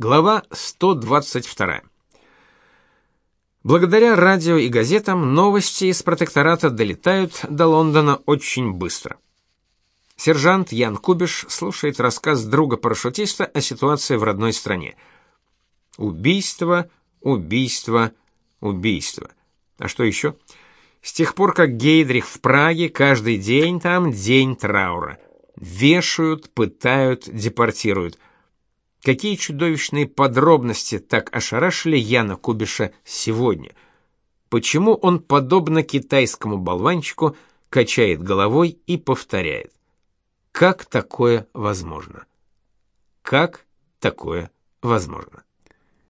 Глава 122. Благодаря радио и газетам новости из протектората долетают до Лондона очень быстро. Сержант Ян Кубиш слушает рассказ друга-парашютиста о ситуации в родной стране. Убийство, убийство, убийство. А что еще? С тех пор, как Гейдрих в Праге, каждый день там день траура. Вешают, пытают, депортируют – Какие чудовищные подробности так ошарашили Яна Кубиша сегодня? Почему он, подобно китайскому болванчику, качает головой и повторяет? Как такое возможно? Как такое возможно?